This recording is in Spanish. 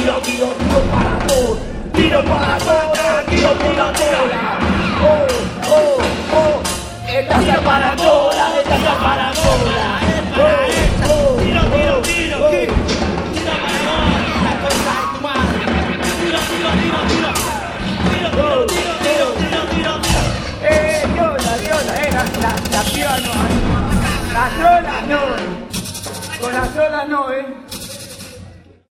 tiro, tiro, tiro para todo, tiro para tiro, tiro, tiro. Oh, oh, oh, esta se para esta se para. Las eh, eh, no, con las no, eh.